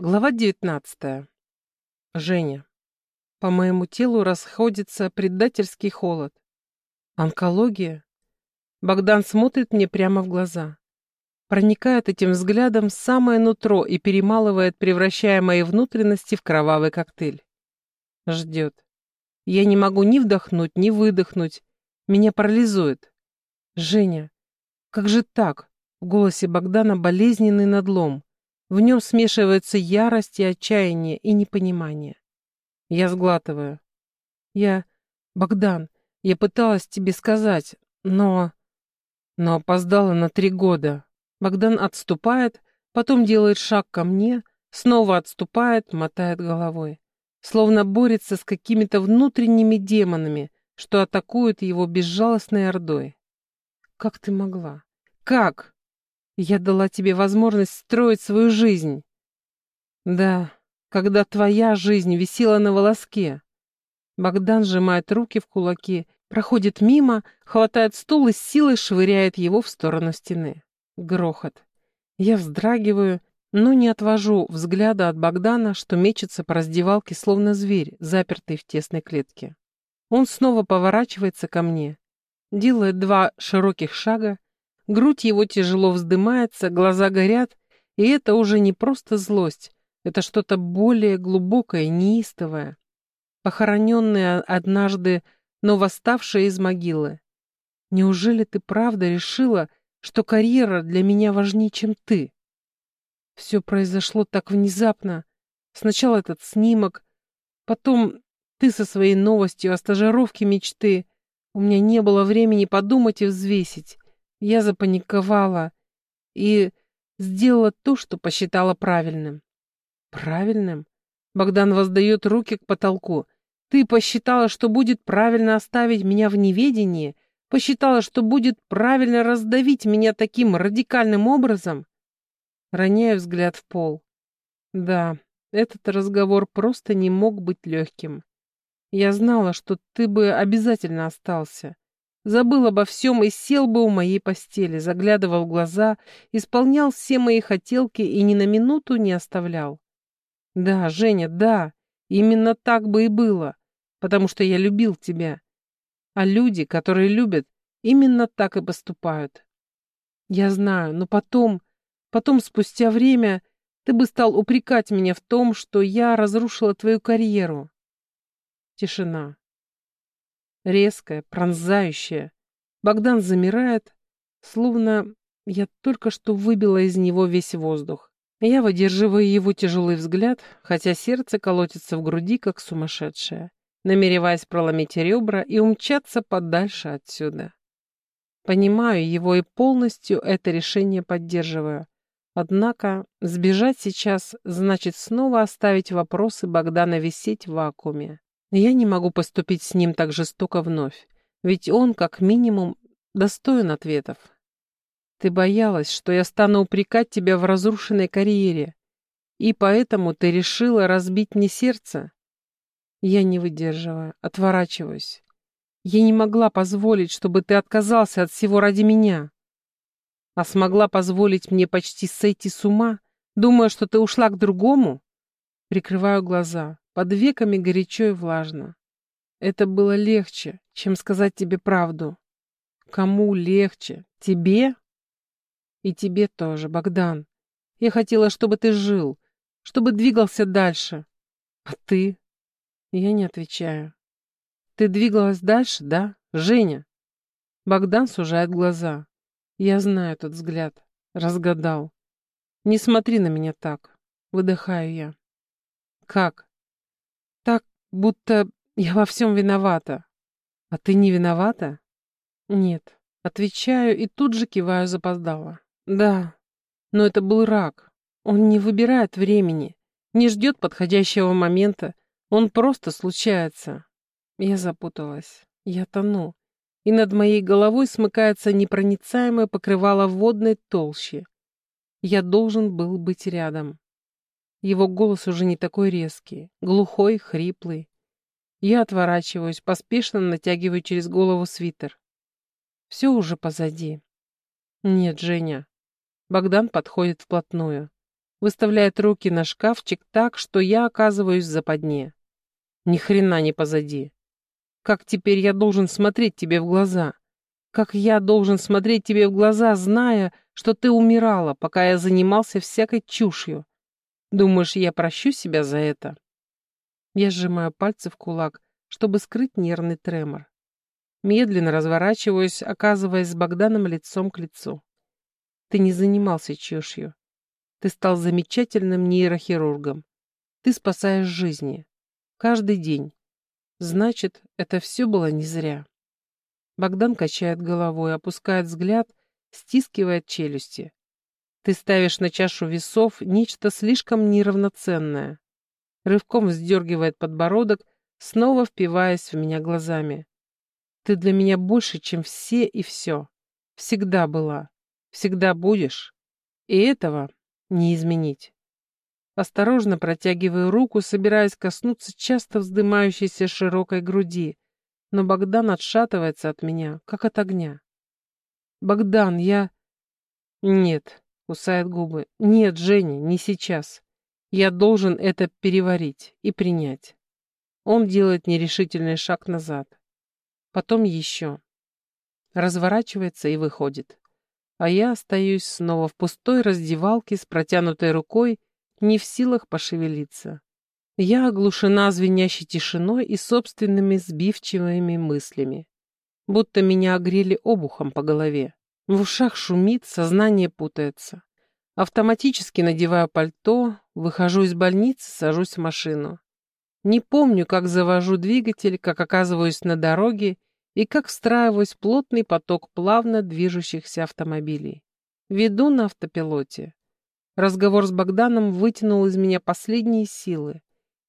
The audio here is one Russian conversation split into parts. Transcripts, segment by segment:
Глава 19. Женя. По моему телу расходится предательский холод. Онкология? Богдан смотрит мне прямо в глаза. Проникает этим взглядом в самое нутро и перемалывает, превращая мои внутренности в кровавый коктейль. Ждет. Я не могу ни вдохнуть, ни выдохнуть. Меня парализует. Женя, как же так? В голосе Богдана болезненный надлом. В нем смешивается ярость и отчаяние, и непонимание. Я сглатываю. Я... Богдан, я пыталась тебе сказать, но... Но опоздала на три года. Богдан отступает, потом делает шаг ко мне, снова отступает, мотает головой. Словно борется с какими-то внутренними демонами, что атакуют его безжалостной ордой. Как ты могла? Как? Я дала тебе возможность строить свою жизнь. Да, когда твоя жизнь висела на волоске. Богдан сжимает руки в кулаки, проходит мимо, хватает стул и с силой швыряет его в сторону стены. Грохот. Я вздрагиваю, но не отвожу взгляда от Богдана, что мечется по раздевалке, словно зверь, запертый в тесной клетке. Он снова поворачивается ко мне, делает два широких шага Грудь его тяжело вздымается, глаза горят, и это уже не просто злость, это что-то более глубокое, неистовое, похороненное однажды, но восставшее из могилы. Неужели ты правда решила, что карьера для меня важнее, чем ты? Все произошло так внезапно. Сначала этот снимок, потом ты со своей новостью о стажировке мечты. У меня не было времени подумать и взвесить. Я запаниковала и сделала то, что посчитала правильным. Правильным? Богдан воздает руки к потолку. Ты посчитала, что будет правильно оставить меня в неведении? Посчитала, что будет правильно раздавить меня таким радикальным образом? Роняю взгляд в пол. Да, этот разговор просто не мог быть легким. Я знала, что ты бы обязательно остался. Забыл обо всем и сел бы у моей постели, заглядывал в глаза, исполнял все мои хотелки и ни на минуту не оставлял. Да, Женя, да, именно так бы и было, потому что я любил тебя. А люди, которые любят, именно так и поступают. Я знаю, но потом, потом, спустя время, ты бы стал упрекать меня в том, что я разрушила твою карьеру. Тишина резкая, пронзающая. Богдан замирает, словно я только что выбила из него весь воздух. Я выдерживаю его тяжелый взгляд, хотя сердце колотится в груди, как сумасшедшее, намереваясь проломить ребра и умчаться подальше отсюда. Понимаю его и полностью это решение поддерживаю. Однако сбежать сейчас значит снова оставить вопросы Богдана висеть в вакууме. Я не могу поступить с ним так жестоко вновь, ведь он, как минимум, достоин ответов. Ты боялась, что я стану упрекать тебя в разрушенной карьере, и поэтому ты решила разбить мне сердце? Я не выдерживаю, отворачиваюсь. Я не могла позволить, чтобы ты отказался от всего ради меня. А смогла позволить мне почти сойти с ума, думая, что ты ушла к другому? Прикрываю глаза. Под веками горячо и влажно. Это было легче, чем сказать тебе правду. Кому легче? Тебе? И тебе тоже, Богдан. Я хотела, чтобы ты жил, чтобы двигался дальше. А ты? Я не отвечаю. Ты двигалась дальше, да, Женя? Богдан сужает глаза. Я знаю этот взгляд. Разгадал. Не смотри на меня так. Выдыхаю я. Как? Будто я во всем виновата. А ты не виновата? Нет. Отвечаю и тут же киваю запоздало. Да, но это был рак. Он не выбирает времени, не ждет подходящего момента. Он просто случается. Я запуталась. Я тону. И над моей головой смыкается непроницаемое покрывало водной толщи. Я должен был быть рядом. Его голос уже не такой резкий, глухой, хриплый. Я отворачиваюсь, поспешно натягиваю через голову свитер. Все уже позади. Нет, Женя. Богдан подходит вплотную. Выставляет руки на шкафчик так, что я оказываюсь в западне. Ни хрена не позади. Как теперь я должен смотреть тебе в глаза? Как я должен смотреть тебе в глаза, зная, что ты умирала, пока я занимался всякой чушью? Думаешь, я прощу себя за это? Я сжимаю пальцы в кулак, чтобы скрыть нервный тремор. Медленно разворачиваюсь, оказываясь с Богданом лицом к лицу. Ты не занимался чушью. Ты стал замечательным нейрохирургом. Ты спасаешь жизни. Каждый день. Значит, это все было не зря. Богдан качает головой, опускает взгляд, стискивает челюсти. Ты ставишь на чашу весов нечто слишком неравноценное. Рывком вздергивает подбородок, снова впиваясь в меня глазами. Ты для меня больше, чем все и все. Всегда была. Всегда будешь. И этого не изменить. Осторожно протягиваю руку, собираясь коснуться часто вздымающейся широкой груди, но Богдан отшатывается от меня, как от огня. «Богдан, я...» «Нет», — кусает губы. «Нет, Женя, не сейчас. Я должен это переварить и принять». Он делает нерешительный шаг назад потом еще. Разворачивается и выходит. А я остаюсь снова в пустой раздевалке с протянутой рукой, не в силах пошевелиться. Я оглушена звенящей тишиной и собственными сбивчивыми мыслями. Будто меня огрели обухом по голове. В ушах шумит, сознание путается. Автоматически надеваю пальто, выхожу из больницы, сажусь в машину. Не помню, как завожу двигатель, как оказываюсь на дороге и как встраиваюсь в плотный поток плавно движущихся автомобилей. Веду на автопилоте. Разговор с Богданом вытянул из меня последние силы,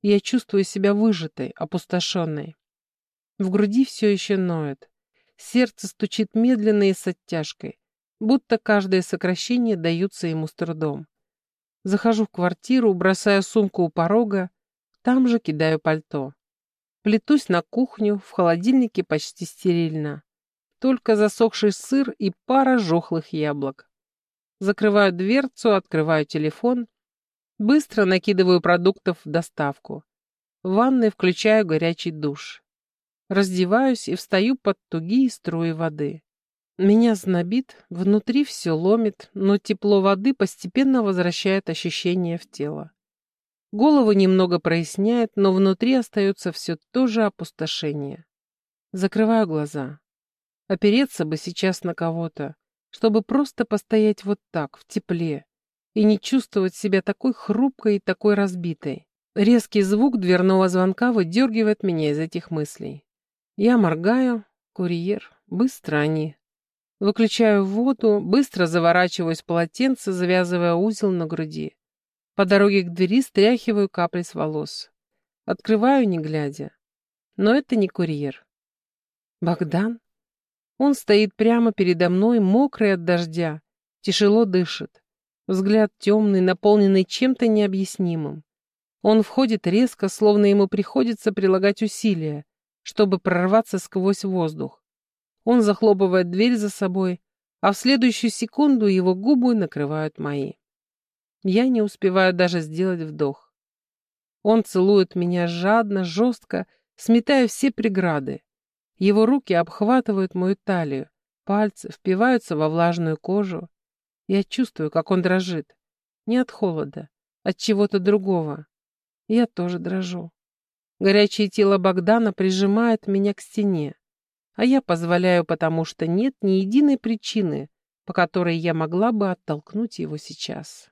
я чувствую себя выжатой, опустошенной. В груди все еще ноет. Сердце стучит медленно и с оттяжкой, будто каждое сокращение даются ему с трудом. Захожу в квартиру, бросаю сумку у порога, там же кидаю пальто. Плетусь на кухню, в холодильнике почти стерильно. Только засохший сыр и пара жохлых яблок. Закрываю дверцу, открываю телефон. Быстро накидываю продуктов в доставку. В ванной включаю горячий душ. Раздеваюсь и встаю под тугие струи воды. Меня знобит, внутри все ломит, но тепло воды постепенно возвращает ощущение в тело. Голову немного проясняет, но внутри остается все то же опустошение. Закрываю глаза. Опереться бы сейчас на кого-то, чтобы просто постоять вот так, в тепле, и не чувствовать себя такой хрупкой и такой разбитой. Резкий звук дверного звонка выдергивает меня из этих мыслей. Я моргаю, курьер, быстро они. Выключаю воду, быстро заворачиваюсь в полотенце, завязывая узел на груди. По дороге к двери стряхиваю капли с волос. Открываю, не глядя. Но это не курьер. Богдан? Он стоит прямо передо мной, мокрый от дождя, тяжело дышит. Взгляд темный, наполненный чем-то необъяснимым. Он входит резко, словно ему приходится прилагать усилия, чтобы прорваться сквозь воздух. Он захлопывает дверь за собой, а в следующую секунду его губы накрывают мои. Я не успеваю даже сделать вдох. Он целует меня жадно, жестко, сметая все преграды. Его руки обхватывают мою талию, пальцы впиваются во влажную кожу. Я чувствую, как он дрожит. Не от холода, от чего-то другого. Я тоже дрожу. Горячее тело Богдана прижимает меня к стене, а я позволяю, потому что нет ни единой причины, по которой я могла бы оттолкнуть его сейчас.